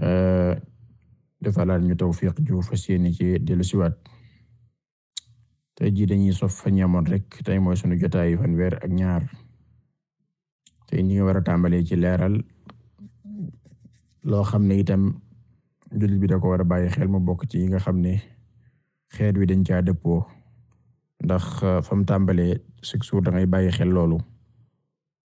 eh, defalaat ñu tawfiq ju fas yéene ci dellusiwaat tey jii dañuy sof fa ñamoon rek tey mooy sunu jotaayu fanweer ak ñaar tey ñu ngi war a tàmbalee ci leeral loo xam ne itam jullit bi da ko war a bàyyi xel mu bokk ci yi nga xam ne xeet wi dañ caa dëppoo ndax uh, fa mu tàmbalee chaque jour da ngay bàyyi xel loolu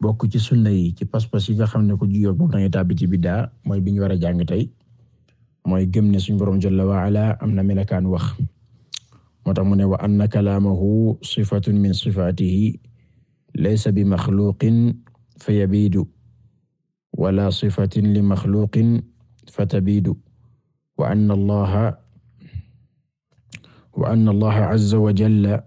bokk ci sunna yi ci pas-pas yi nga xam ne ko juyoo moom dangay tàbbi ci biddaa mooy bi ñu war a jàng tey mooy gëm ne suñu borom jalla wa ala am na melakaan wax moo tax mu ne wa anna kalaamahu sifatun min sifaatihi laysa bi maxluqin fa yabiidu wala sifatin li maxluqin fa tabiidu wa anna allaha wa anna allaha azza wa jalla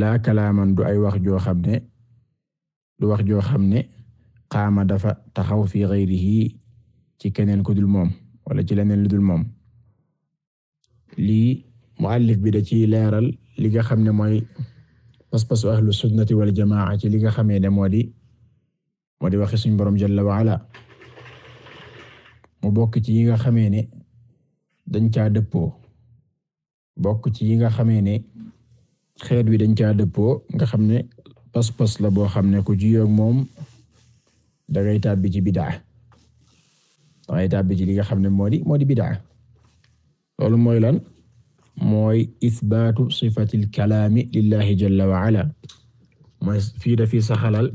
laa kalaaman du ay wax joo xam ne du wax joo xam ne qaama dafa taxaw fi ghayrihi ci keneen ku dul moom wala ci leneen lu dul moom lii muallif bi da ci leeral li nga xam ne mooy pas-pasu ahlu sunnati wal jamaa ci li nga xamee ne moo di moo di waxi suñu borom jalla wa ala mu bokk ci yi nga xamee ne dañ caa dëppoo bokk ci yi nga xamee ne xeet wi dañ caa dëppoo nga xam ne pas-pas la boo xam ne ku jiyoog moom dangay tàbbi ci bidaa dangay tàbbi ci li nga xam ne moo di moo di bidaa loolu mooy lan mooy isbaatu sifatil kalaami lillahi jalla wa ala mooy fii dafi saxalal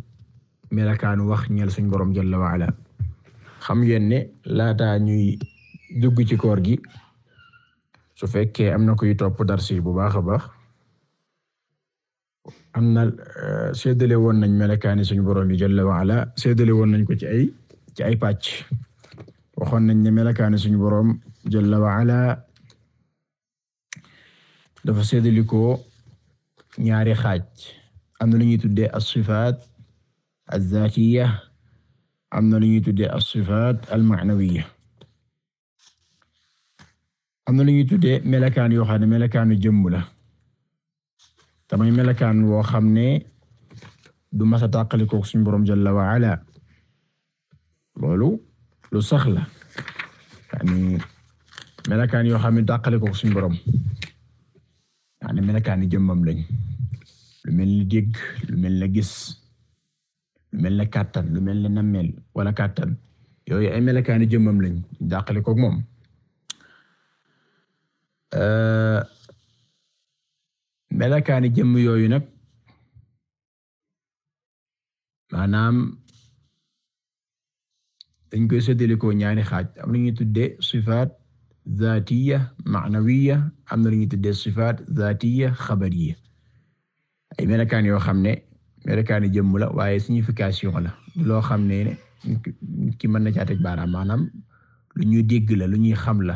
melakaanu wax ñeel suñ borom jalla wa ala xam ngeen ne laataa ñuy dugg ci koor gi su fekkee am na kuy topp dars yi bu baax a baax am na euh, séddale woon nañ melakaani suñu borom yi jalla wa ala séddale woon nañ ko ci ay ci ay pàcc waxoon nañ ne melakaani suñu borom jalla wa ala dafa séddale ko ñaari xaaj am na lu ñuy tuddee as-sifaat az-zaatiyya am na lu ñuy tuddee as-sifaat al-ma'nawiyya am na lu ñuy tuddee melakaan yoo xam ne melakaanu jëmm la tamay melakaan woo xam ne du mas a tàqalikook suñu borom jalla wa ala loolu lu sax la yani melakaan yoo xam ne tàqalikook suñu borom yani melakaani jëmmam lañ lu mel ni dégg lu mel ni gis lu mel ne kàttan lu mel ne nammeel wala kàttan yooyu ay melakaani jëmmam lañ dàqali ko moom euh, melakaani jëmm yooyu nag maanaam dañ koy séddale ko ñaari xaaj am na ñuy tuddee sifaat zaatiya maanawiya am na lu ñuy tuddee sifaat zaatiya xabariya ay melokaan yoo xam ne melokaani jëmm la waaye signification la loo xam ne ki mën na caa teg baaraam maanaam lu ñuy dégg la lu ñuy xam la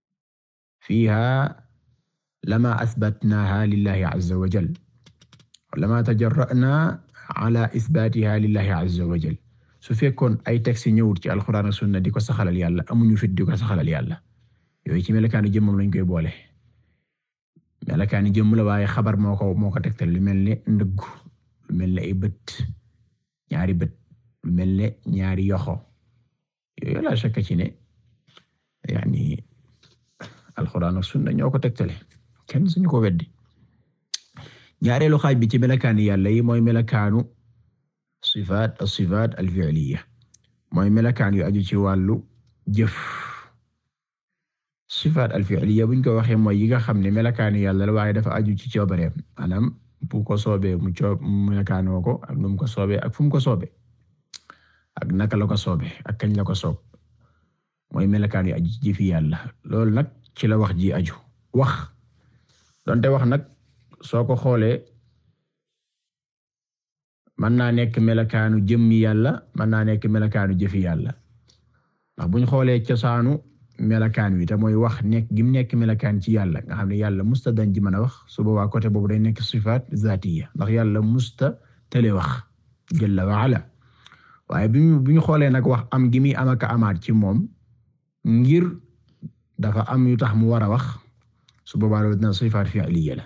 fiiha lama asbatnaha lillahi azza wa jal lama tajarra'na ala isbatiha lillahi azza wa jal su fekkoon ay texte ñëwut ci alxuraan ak sunna di ko saxalal yàlla amuñu fit di ko saxalal yàlla yooyu ci melokaanu jëmmam lañ koy boole melokaani jëmm la waaye xabar moo ko moo ko tegtal lu mel ne ndëgg lu mel ne ay bët ñaari bët lu mel ne ñaari yoxo yooyu laa shakka ci ne yaani alxuraan ak sunna ñoo ko tegtale kenn suñu ko weddi ñaareelu xaaj bi ci melakaani yàlla yi mooy melakaanu sifaat as-sifaat al-fi'liya mooy melakaan yu aju ci wàllu jëf sifaat al fi'liya buñ ko waxee mooy yi nga xam ne melakaanu yàlla la waaye dafa aju ci coobareem maanaam bu ko soobee mu coob melakaanoo ko ak nu mu ko soobee ak fu mu ko soobee ak naka la ko soobee ak kañ la ko soob mooy melakaan yu aju ci jëfi yàlla loolu nag ci la wax ji aju wax donte wax nag soo ko xoolee mën naa nekk melakaanu jëmmi yàlla mën naa nekk melakaanu jëfi yàlla ndax buñ xoolee cosaanu melakaan wi te mooy wax nekk gi mu nekk melakaan ci yàlla nga xam ne yàlla musta dañ ci mën a wax su boobaa côté boobu day nekk sifaat zaatiya ndax yàlla musta tële wax jalla wa ala waaye bi ñu bi ñu xoolee nag wax am gi muy am ak amaat ci moom ngir dafa am yu tax mu war a wax su boobaa loolu dina sifaat fi'liya la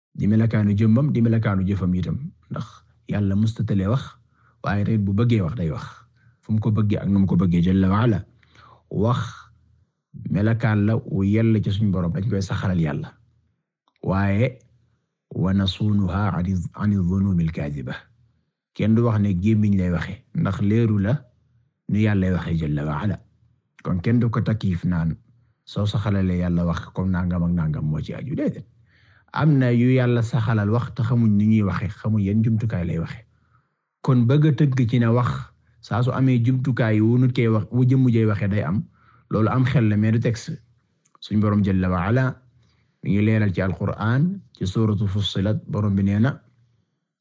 di melakaanu jëmmam di melakaanu jëfam itam ndax yàlla mustatale wax waaye tamit bu bëggee wax day wax fu mu ko bëggee ak nu mu ko bëggee jalla wa ala wax melakaan la wu yell ci suñu borom dañ koy saxalal yàlla waaye wa nasunuha an az-zunubi al-kaadiba kenn du wax ne gémmiñ lay waxe ndax leeru la nu yàllay waxe jalla wa ala kon kenn du ko takkiif naan soo saxalalee yàlla wax comme nangam ak nangam moo ci aju déedéet am na yu yàlla saxalal wax te xamuñ ni ñuy waxe xamuñ yan jumtukaay lay waxe kon bëgg a tëgg ci ne wax saa su amee jumtukaay wu nu koy wax wu jëmm jay waxe day am loolu am xel la mais du texte suñ borom jalla wa ala mi ngi leeral ci alquran ci suratu fussilat borom bi nee na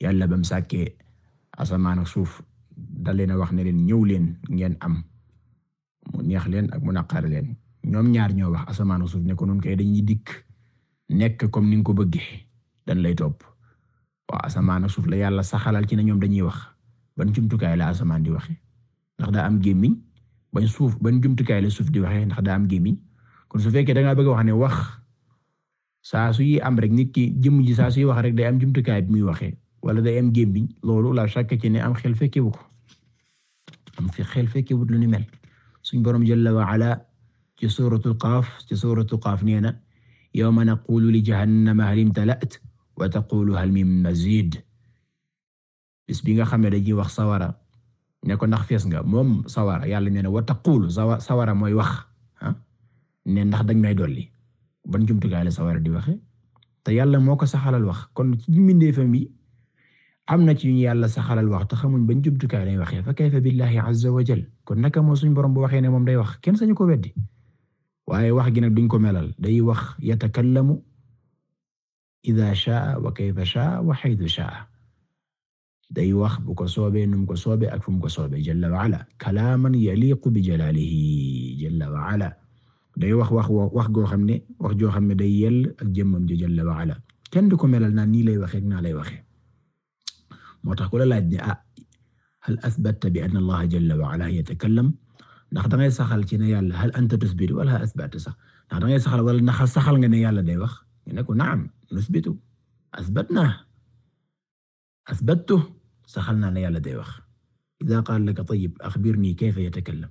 yàlla bam sàkkee asamaan ak suuf da leen a wax ne leen ñëw leen ngeen am mu neex leen ak mu naqar leen ñoom ñaar ñoo wax asamaan ak suuf ne ko nun kay dañuy dikk nekk comme ni nga ko bëggee dañ lay topp waaw asamaan ak suuf la yàlla saxalal ci ne ñoom dañuy wax ban jumtukaay la asamaan di waxe ndax daa am gémmiñ bañ suuf ban jumtukaay la suuf di waxe ndax daa am gémmiñ kon su fekkee da ngaa bëgg wax ne wax saa su yi am rek nit ki jëmm ji saa suy wax rek day am jumtukaay bi muy waxee wala day am gémmiñ loolu la shakk ci ne am xel fekkewu ko am fi xel fekkewut lu ni mel suñ borom jalla wa ala ci suratul qaaf ci suratul qaaf nee na yawma naqulu li jahannama hal imtala'at wa taqulu hal min mazid bis bi nga xam ne dañuy wax sawara ne ko ndax fees nga moom sawara yàlla nee na wa taqulu sawara mooy wax ah ne ndax dañ may dolli ban jumtukaay la sawara di waxe te yàlla moo ko saxalal wax kon ci mbindeefam yi am na ci ñu yàlla saxalal wax te xamuñ bañ jumtukaay lañ waxee fa kayfa billahi azza wa jal kon naka moo suñ borom bu waxee ne moom day wax kenn sañu ko weddi waaye wax gi nag duñ ko melal day wax yatakallamu idaa shaa wa kayfa shaa wa haythu shaa day wax bu ko soobee num ko soobee ak fu mu ko soobee jalla wa ala kalaaman yaliqu bi jalaalihi jalla wa ala day wax wax wax goo xam ne wax joo xam ne day yell ak jëmmam ji jalla wa ala kenn du ko melal naan nii lay waxee naa lay waxee moo tax ku la laaj ne ah hal asbatta bi anna allaha jalla wa ala yatakallam ndax da ngay saxal ci ne yàlla hal anta tusbitu wala hal asbata sax ndax da ngay saxal wala ndax saxal nga ne yàlla day wax nga ne ko naam nusbitu asbatna asbattu saxal naa ne yàlla day wax ida qaala laka tayyib axbirni kayfa yatakallam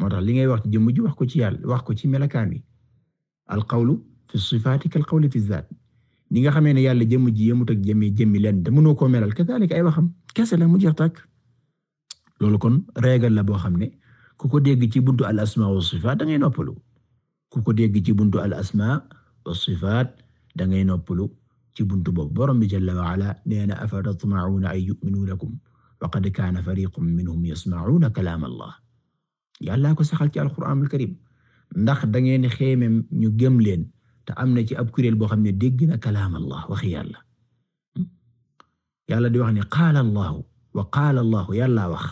moo tax li ngay wax ci jëmm ji wax ko ci yàlla wax ko ci melakaan yi al qawlu fi sifaati kal qawli fi zaat ni nga xamee ne yàlla jëmm ji yemut ak jëmmi jëmmi leen da mënoo koo melal kazaalika ay waxam kese la mu jeex tàkk loolu kon régal la boo xam ne ku ko dégg ci buntu al asmaa wa sifaat da ngay noppalu ku ko dégg ci buntu al asma wa sifaat da ngay noppalu ci buntu boobu borom bi jalla wa ala nee na afa tatma'una an yu'minu lakum wa qad kaana fariqun minhum yasma'una kalaam allah yàllaa ko saxal ci alquraanul karim ndax da ngeen xeemem ñu gëm leen te am na ci ab kuréel boo xam ne dégg na kalaam allah waxi yàlla yàlla di wax ne qaala allahu wa qaala allahu yàllaa wax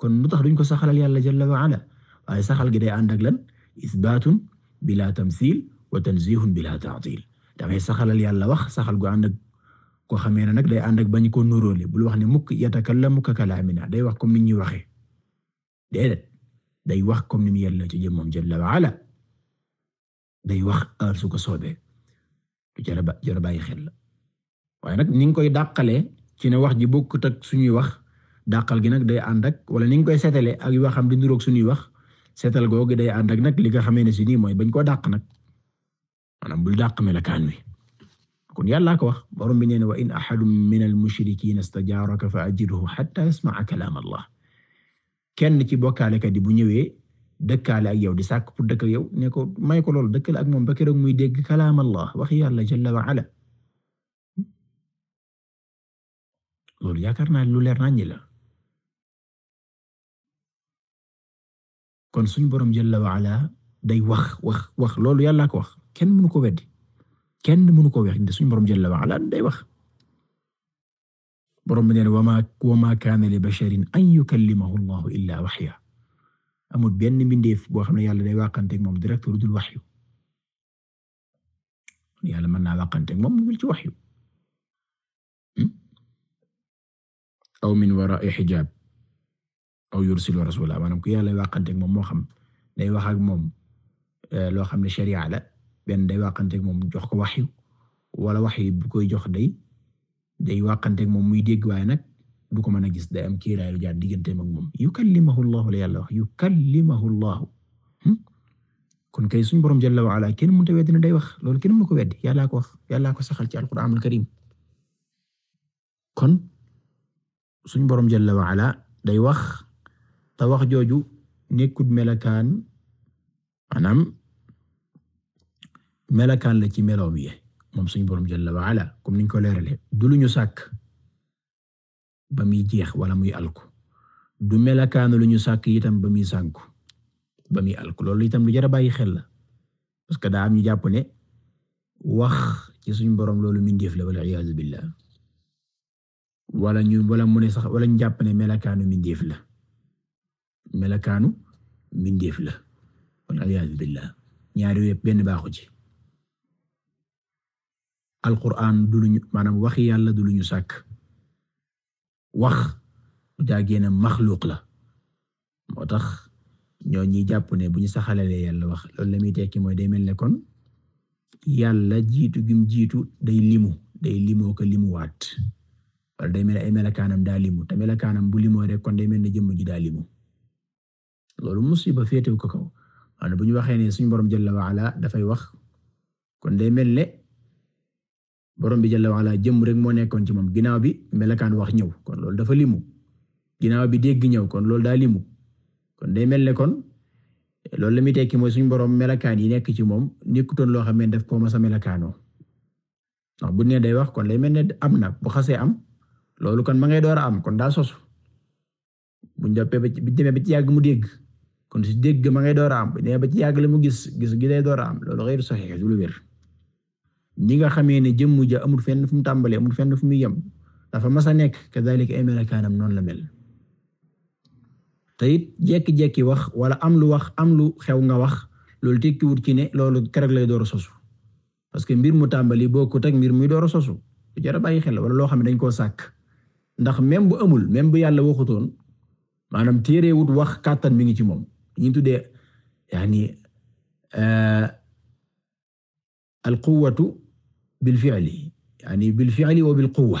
kon lu tax duñ ko saxalal yàlla jalla wa ala waaye saxal gi day ànd ak lan isbaatun bila tamsil wa tanzihun bila ta'til dangay saxalal yàlla wax saxal gu ànd ak koo xamee ne nag day ànd ak bañ koo nuróole bul wax ne mukk yatakallamu ka kalaamina day wax comme ni ñuy waxee déedéet day wax comme ni mu yàlla ci jëmmam jalla wa ala day wax heure su ko soobee du jar a jar a bàyyi xel la waaye nag ni nga koy dàqalee ci ne wax ji bokkut ak suñuy wax dàqal gi nag day ànd ak wala ni nga koy seetalee ak yoo xam di niroog suñuy wax seetal googu day ànd ak nag li nga xamee ne si nii mooy bañ koo dàq nag maanaam bul dàq melakaan wi kon yàllaa ko wax borom bi nee na wa in ahadun min al-mushrikiina istajaaraka fa ajirhu hatta yasma'a kalaam Allah kenn ci bokkaalekat yi bu ñëwee dëkkaale ak yow di sàkk pour dëkk ak yow ne ko may ko loolu dëkkal ak moom ba keroog muy dégg kalaam Allah wax yàlla jalla wa ala loolu yaakaar naa lu leer nañu la kon suñu borom jalla wa ala day wax wax wax loolu yàlla ko wax kenn mënu ko weddi kenn mënu ko weddi suñu borom jalla wa ala day wax. borom bi nee na wa maa wa maa kaana li basharin an yukallimahu Allahu illaa waxya amul benn mbindeef boo xam ne yàlla day wàqanteeg moom direct lu dul waxyu yàlla mën naa wàqanteeg moom lu ci waxyu hmm? aw min waraa'i hijaab aw yursilu rasula maanaam ku yàlla wàqanteeg moom moo xam day wax ak moom eh, loo xam ne sharia la benn day wàqanteeg moom jox ko waxyu wala waxyu bu koy jox day day wàqanteeg moom muy dégg waaye nag du ko mën a gis day am kiiraay lu jaar digganteem ak moom yukallimahu Allahu la yàlla wax yukallimahu Allahu hmm? kon kay suñu borom jalla wa ala kenn mënut a weddi ne day wax loolu kenn mënu ko weddi yàllaa ko wax yàllaa ko saxal ci alquraanul karim kon suñ borom jalla wa ala day wax te wax jooju nekkut melakaan maanaam melakaan la ci meloom yi moom suñ borom jalla wa ala comme niñ ko leerale du lu ñu sàkk ba muy jeex wala muy alku du melakaanu lu ñu sàkk itam ba muy sànku ba muy alku loolu itam lu jar a bàyyi xel la parce que daa am ñu jàpp ne wax ci suñ borom loolu mindeef la wal iyaadu billah wala ñu wala mu ne sax wala ñu jàpp ne melakaanu mindeef la melakaanu mindeef la wal iyaadu billah ñaari wépp benn baaxu ci alquran du luñu maanaam waxi yàlla du luñu sàkk wax daa génn maxluuq la moo tax ñoo ñi jàpp ne bu ñu saxalalee yàlla wax loolu la muy tekki mooy day mel ne kon yàlla jiitu gim jiitu day limu day limoo ko limuwaat wala day mel ay melakaanam daa limu te melakaanam bu limoo rek kon day mel ne jëmm ji daa limu loolu musiba féetew ko kaw maanaam bu ñu waxee ne suñu borom jalla wa ala dafay wax kon day mel ne borom bi jalla wala jëm rek moo nekkoon ci moom ginnaaw bi melakaan wax ñëw kon loolu dafa limu ginnaaw bi dégg ñëw kon loolu daa limu kon day mel ne kon loolu la muy tekki mooy suñu borom melakaan yi nekk ci moom nekkutoon loo xam ne daf koo mas a melakaanoo ndax bu nee day wax kon lay mel ne am na bu xasee am loolu kon ma ngay door a am kon daa sosu bu ñu jàppee ba ci bu demee ba ci yàgg mu dégg kon su dégg ma ngay door a am bu demee ba ci yàgg la mu gis gis gi day door a am loolu xëy na saxiix du lu wér ñi nga xamee ne jëmm ja amul fenn fu mu tàmbalee amul fenn fu mu yem dafa mas a nekk kazaalika ay melakaanam noonu la mel. te it jekki-jekki wax wala am lu wax am lu xew nga wax loolu tekkiwut ci ne loolu keroog lay door a sosu parce que mbir mu tàmbali bokkut ak mbir muy door a sosu lu jar a bàyyi xel wala loo xam ne dañ koo sàkk ndax même bu amul même bu yàlla waxutoon maanaam téerewut wax kàttan mi ngi ci moom ñu tuddee yaani euh, al quwwatu bil fi'li yaani bil fi'li wa bil quwwa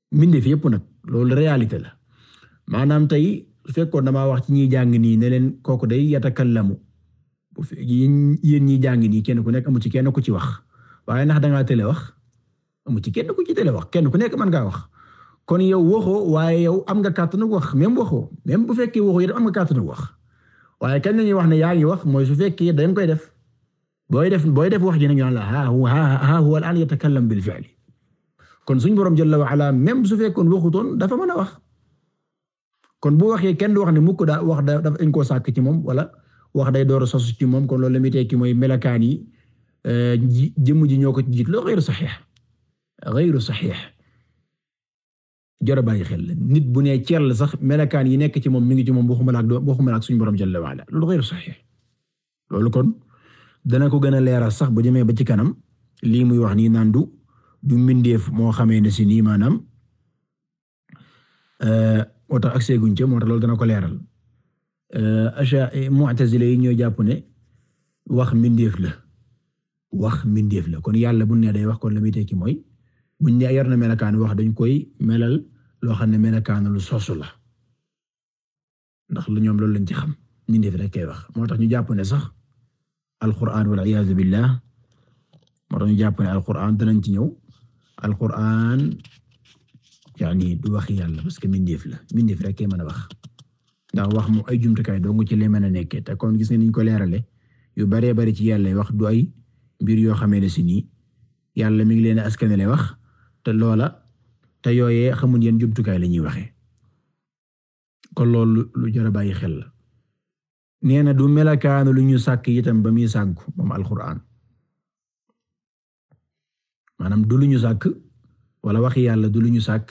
mbindeef yëpp nag loolu réalité la maanaam tey su fekkoon damaa wax ci ñiy jàng nii ne leen kooku day yatakallamu yéen ñiy jàng nii kenn ku nekk amu ci kenn ku ci wax waaye ndax dangaa télé wax amu ci kenn ku ci télé wax kenn ku nekk mën ngaa wax kon yow waxoo waaye yow am nga kàttanu wax même waxoo même bu fekkee waxoo yow am nga kàttanu wax waaye kañ la ñuy wax ne yaa ngi wax mooy su fekkee dañ koy def booy def booy def wax ji nag ñu la ha huwa ha huwa al-aan yatakallam bil fi'l kon suñu borom jalla wa ala même su fekkoon waxutoon dafa mën a wax kon bu waxee kenn du wax ne mukk daa wax da dañ koo sàkk ci moom wala wax day door a sosu ci moom kon loolu la muy tekki mooy melakaan yi euh, jëmm ji ñoo ko ci jiit loolu ghayru sahih ghayru sahih jara bàyyi xel la nit bu nee ceel la sax melakaan yi nekk ci moom mi ngi ci moom waxuma la ak waxuma la ak suñu borom jalla waala loolu xëy saxiix loolu kon dana ko gën a leeral sax bu demee ba ci kanam lii muy wax nii naan du du mbindeef moo xamee ne si nii maanaam euh, moo tax ak seeguñ ca moo tax loolu dana ko leeral euh, acha mu'tazila yi ñoo jàpp ne wax mbindeef la wax mbindeef la kon yàlla bu ne day wax kon la muy tekki mooy buñ ne yor na melokaan wax dañ koy melal loo xam ne melokaan lu sosu la ndax lu ñoom loolu lañ ci xam mbindeef rek kay wax moo tax ñu jàpp ne sax alquran wal iyaazu billah moo tax ñu jàpp ne alquran danañ ci ñëw alquran yaani du wax yàlla parce que mbindeef la mbindeef rek kay mën a wax. ndax wax mu ay jumtukaay dong ci lay mën a nekkee te kon gis nga niñ ko leerale yu baree bari ci yàlla wax du ay mbir yoo xamee ne si nii yàlla mi ngi leen askanale wax te loola te yooyee xamuñ yan jumtukaay la ñuy waxee kon loolu lu jar a bàyyi xel la nee na du melakaanu lu ñu sàkk itam ba muy sànku moom alquran maanaam du lu ñu sàkk wala waxi yàlla du lu ñu sàkk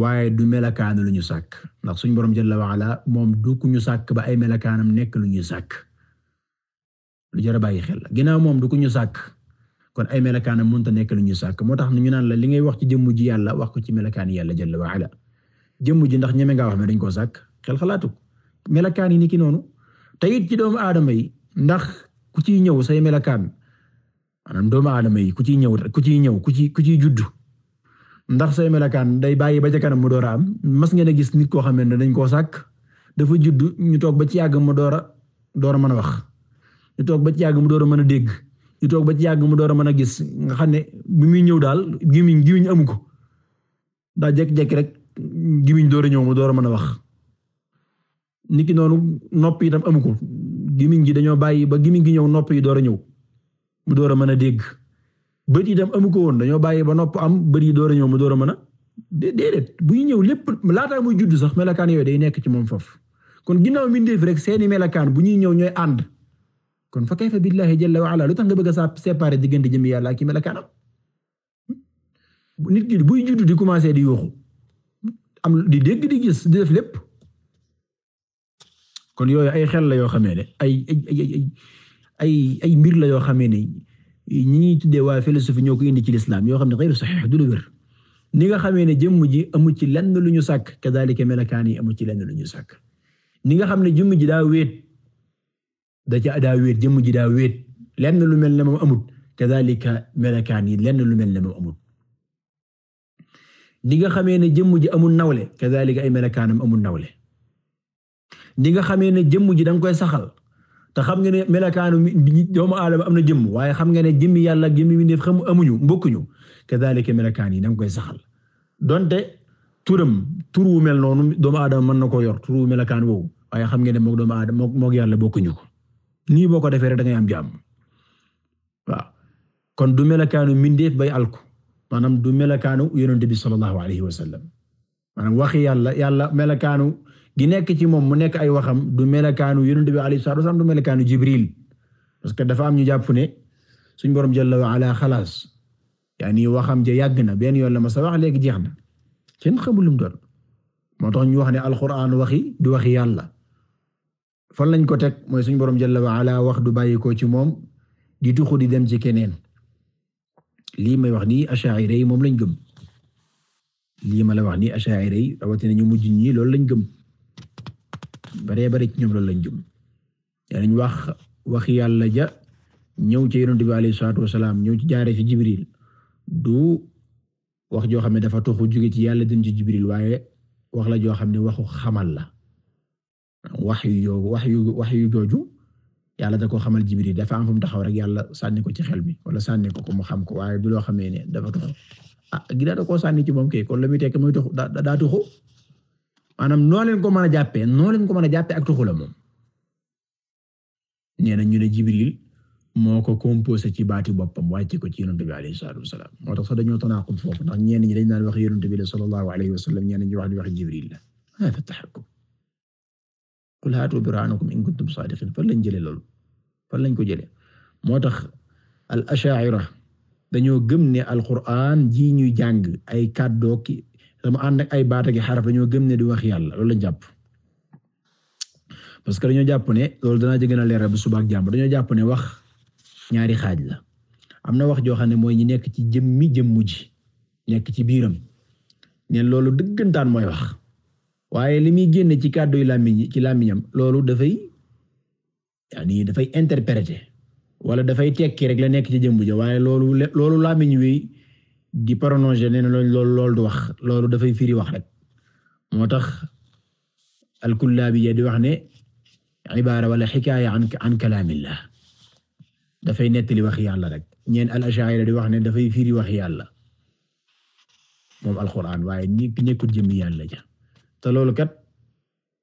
waaye du melakaanu lu ñu sàkk ndax suñu borom jalla wa ala moom du ku ñu sàkk ba ay melakaanam nekk lu ñuy sàkk lu jar a bàyyi xel la ginnaaw moom du ku ñu sàkk kon ay melakaanam mënta nekk lu ñu sàkk moo tax ñu naan la li ngay wax ci jëmm ji yàlla wax ko ci melakaan yàlla jalla wa ala jëmm ji ndax ñeme ngaa wax ne dañ koo sàkk xel xalaatu melakaan yi ni ki noonu te it ci doomu aadama yi ndax ku ciy ñëw say melakaan maanaam doomu aadama yi ku ciy ñëw ku ciy ñëw ku ciy ku ciy juddu ndax say melakaan day bàyyi ba ca kanam mu door a am mas ngeen a gis nit koo xam ne dañ koo sàkk dafa juddu ñu toog ba ci yàgg mu door a door a mën a wax ñu toog ba ci yàgg mu door a mën a dégg ñu toog ba ci yàgg mu door a mën a gis nga xam ne bi muy ñëw daal gimiñ gimiñ amu ko daa jékki-jékki rek gimiñ door a ñëw mu door a mën a wax nit ki noonu nopp yi tam amu ko gimiñ gi dañoo bàyyi ba gimiñ gi ñëw nopp yi door a ñëw mu door a mën a dégg bët yi tam amu ko woon dañoo bàyyi ba nopp am bët yi door a ñëw mu door a mën a déedéet buy ñëw lépp laataa muy judd sax melakaan yooyu day nekk ci moom foofu kon ginnaaw mbindeef rek seeni melakaan bu ñuy ñëw ñooy ànd kon fa kayfa billahi jalla wa ala lu tax nga bëgg a séparer diggante jëmmi yàlla ak i melakaanam nit ki buy juddu di commencé di yuuxu am di dégg di gis di def lépp kon yooyu ay xel la yoo xamee ne ay ay ay ay mbir la yoo xamee ne ñi ñuy tuddee waa philosophie ñoo ko indi ci lislaam yoo xam ne xëy na sax du lu wér ni nga xamee ne jëmm ji amu ci lenn lu ñu sàkk kadaalika melakaan yi amu ci lenn lu ñu sàkk ni nga xam ne jëmm ji daa wéet da ca daa wéet jëmm ji daa wéet lenn lu mel ne moom amut kadhalika melakaan yi lenn lu mel ne moom amut ni nga xamee ne jëmm ji amul nawle kadhalika ay melakaanam amul nawle ni nga xamee ne jëmm ji da nga koy saxal te xam nga ne melakaanu doomu aadama am na jëmm waaye xam nga ne jëmmi yàlla jëmmi mi def xam amuñu mbokkuñu kadhalika melakaan yi da nga koy saxal donte turam tur wu mel noonu doomu aadama mën na koo yor tur wu melakaan woowu waaye xam ngeen ne moom doomu aadama moom yàlla bokkuñu ko nii boo ko defee rek da ngay am jàmm waaw kon du melakaanu mindeef bay alku maanaam du melakaanu yonent bi sallallahu alayhi wa sallam maanaam waxi yàlla yàlla melakaanu gi nekk ci moom mu nekk ay waxam du melakaanu yonent bi alayhi salaatu wa salaam du melakaanu Jibril parce que dafa am ñu jàpp ne suñ borom jalla wa ala xalaas yaani waxam ja yàgg na benn yoon la ma sa wax léegi jeex na kenn xamul lu mu doon moo tax ñu wax ne alxuraan waxi du waxi yàlla fan lañ ko teg mooy suñu borom jalla wa ala wax du bàyyi ko ci moom di tuxu di dem ci keneen lii may wax nii ash'ari yi moom lañ gëm lii ma la wax nii ash'ari yi rawatina ñu mujj ñi loolu lañ gëm baree bare ci ñoom loolu lañ gëm danañ wax wax yàlla ja ñëw ci yonent bi alayhi salaatu wasalaam ñëw ci jaare ci Jibril du wax joo xam ne dafa toxu jóge ci yàlla dem ci Jibril waaye wax la joo xam ne waxu xamal la wax yu yoo wax yu wax yu jooju yàlla da ko xamal Jibril dafa am fu mu taxaw rek yàlla sànni ko ci xel mi wala sànni ko ko mu xam ko waaye du loo xamee ne dafa toxu ah ginnaaw da koo sànni ci moom kay kon la muy tekk muy toxu daa toxu maanaam noo leen ko mën a jàppee noo leen ko mën a jàppee ak tuxu la moom nee na ñu ne Jibril moo ko composé ci baati boppam wàcce ko ci yonent bi alayhi salaatu wasalaam moo tax sax dañoo tanaqub foofu ndax ñenn ñi dañ naan wax yonent bi la sallallahu alayhi wasallam ñenn ñi wax di wax Jibril la hada tahakkum qul haatu burhaanakum in kuntum saadiqiin fan lañ jëlee loolu fan lañ ko jëlee moo tax al ashaa'ira dañoo gëm ne alquran ji ñuy jàng ay kàddoo ki dama ànd ak ay baat ak xaraf dañoo gëm ne di wax yàlla loolu lañ jàpp parce que dañoo jàpp ne loolu danaa ci gën a leeral bu suba ak jàmm dañoo jàpp ne wax ñaari xaaj la am na wax joo xam ne mooy ñi nekk ci jëmmi jëmmu ji nekk ci biiram ne loolu dëggantaan mooy wax waaye li muy génne ci kàdduy làmmiñ ci làmmiñam loolu dafay yaani dafay interpréter wala dafay tekki rek la nekk ci jëmbu ja waaye loolu loolu làmmiñ wi di prononcé nee na loolu loolu du wax loolu dafay firi wax rek moo tax al-Kullaabi di wax ne ibaara wala xikaaya an an kalaamillah dafay nettali wax yàlla rek ñeen al-Ash'ari di wax ne dafay firi wax yàlla moom alxuraan waaye ñi nekkul jëmmi yàlla ja te loolu kat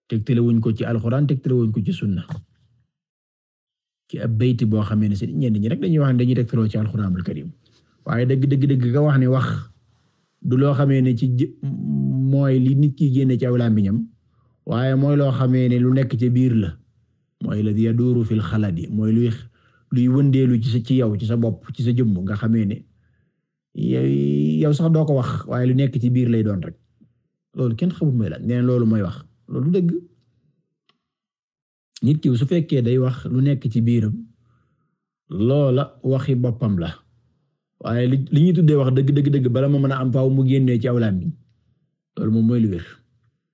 tegtale wuñ ko ci alxuraan tegtale wuñ ko ci sunna ci ab bayti boo xamee ne si ñenn ñi rek dañuy wax ne dañuy tegtaloo ci alxuraanul karim waaye dëgg dëgg dëgg nga wax ne wax du loo xamee ne ci mooy li nit ki génne ci aw làmmiñam waaye mooy loo xamee ne lu nekk ci biir la mooy la yaduuru fil xaladi mooy luy luy wëndeelu ci sa ci yow ci sa bopp ci sa jëmm nga xamee ne yow sax doo ko wax waaye lu nekk ci biir lay doon rek loolu kenn xamut mooy lan nee loolu mooy wax loolu dëgg nit ki su fekkee day wax lu nekk ci biiram loola waxi boppam la waaye li li ñuy tuddee wax dëgg dëgg dëgg bala ma mën a am faaw mu génnee ci awlaam bi loolu moom mooy lu wér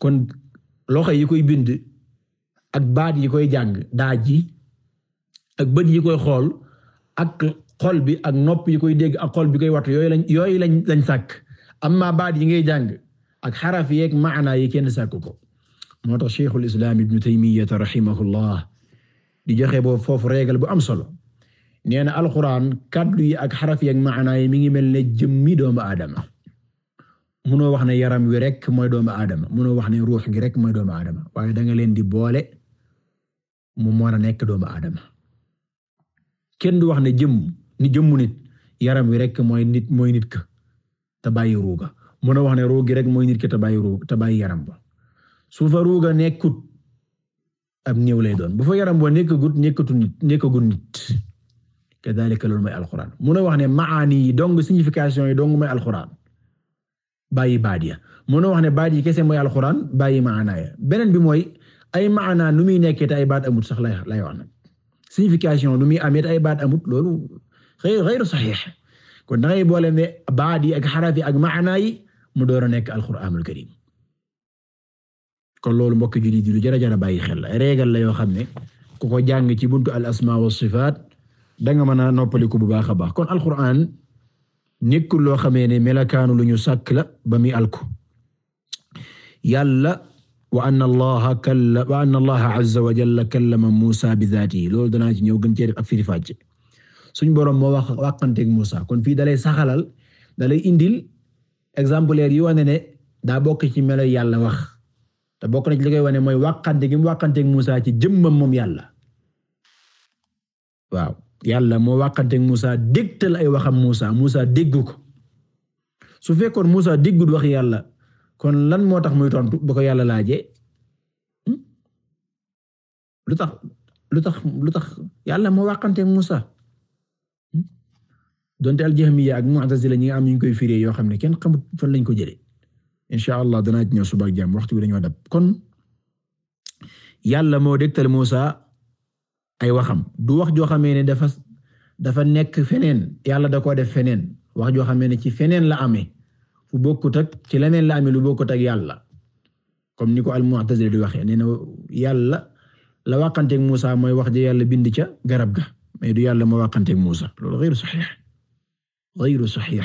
kon loxo yi koy bind ak baat yi koy jàng daa ji ak bët yi koy xool ak xol bi ak nopp yi koy dégg ak xol bi koy wattu yooyu lañ yooyu lañ lañ sàkk amma baat yi ngay jàng ak xaraf yeeg maana yi kenn sàkk ko moo tax cheikhul islam ibnu taymiyata rahimahullah di joxe boobu foofu régal bu am solo nee na alquran kaddu yi ak xaraf yi ak maana yi mi ngi mel ne jëmmi doomu aadama munoo wax ne yaram wi rek mooy doomu aadama munoo wax ne ruux gi rek mooy doomu aadama waaye da nga leen di boole mu mën a nekk doomu aadama kenn du wax ne jëmm ni jëmmu nit yaram wi rek mooy nit mooy nit ka te bàyyi ruuga mën a wax ne ruug gi rek mooy nit ki te bàyyi ruug te bàyyi yaram ba su fa ruuga nekkut ab néew lay doon bu fa yaram boo nekkagut nekkatu nit nekkagul nit kadhalika loolu mooy alquran mu ne wax ne maani yi dong signification yi dong mooy alquran bàyyi baat ya mu ne wax ne baat yi kese mooy alquran bàyyi maana ya beneen bi mooy ay maana nu muy nekkee te ay baat amut sax lay lay wax nag signification nu muy amee te ay baat amut loolu xëy xëyru saxiix kon da ngay boole ne baat yi ak xaraf yi ak maana yi mu door a nekk alquranul karim kon loolu mbokk jullit yi lu jara jara bàyyi xel la régal la yoo xam ne ku ko jàng ci buntu al asma wa sifaat da nga mën a noppaliku bu baax a baax kon alquran nekkul loo xamee ne melakaanu lu ñu sàkk la ba muy alku yàlla wa anna allaha kalla wa anna allaha azza wa jalla kallama Musa bi zaatihi loolu danaa ci ñëw gën cee def ak firi fàcce suñ boroom moo wax wàqanteeg Musa kon fii dalay saxalal dalay indil exemplaire yi wane ne daa bokk ci melo yàlla wax te bokk na ci li koy wane mooy wàqante gi mu wàqanteeg Musaa ci jëmmam moom yàlla waaw yàlla moo wàqanteeg Musaa dégtal ay waxam Musaa Musaa dégg ko su fekkoon Musaa déggul wax yàlla kon lan moo tax muy tontu ba ko yàlla laajee lu tax lu tax lu tax yàlla moo wàqante Musa hmm? donte al-Jahmiyya ak Mu'tazila ñi nga am ñu koy firé yoo xam ne kenn xamut fan lañ ko jëlee incha allah danaa ci ñëw suba ak jàmm waxtu bi dañoo dab kon yàlla moo dégtal Musa ay waxam du wax joo xamee ne dafa dafa nekk feneen yàlla da koo def feneen wax joo xamee ne ci feneen la amee fu bokkut ak ci leneen la amee lu bokkut ak yàlla comme ni ko al-Mu'tazila di waxee nee na yàlla la wàqanteeg Muusa mooy wax ja yàlla bind ca garab ga mais du yàlla moo wàqanteeg Muusa loolu ghayru sahih ghayru sahih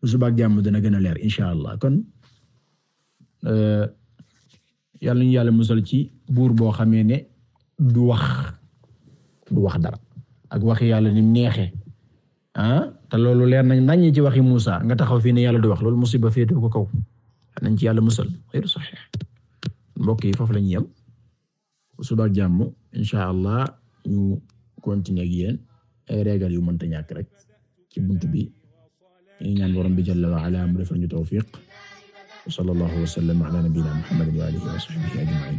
bu subaak jàmm dana gën a leer insha allah kon euh, yàlla ñu yàlla musal ci buur boo xamee ne du wax du wax dara ak waxi yàlla ni neexe ah te loolu leer nañ nañ ci waxi Musa nga taxaw fii ne yàlla du wax loolu musiba féetu ko kaw nañ ci yàlla musal xeyru saxiix mbokk yi foofu lañu yem suba jàmm insha allah ñu continuer ak yéen ay régal yu mënta ñàkk rek ci buntu bi ñu ñaan borom bi jalla wa ala mu defal ñu tawfiq wa sallallahu wa sallam ala nabiyyina muhammadin wa alihi wa sahbihi ajma'in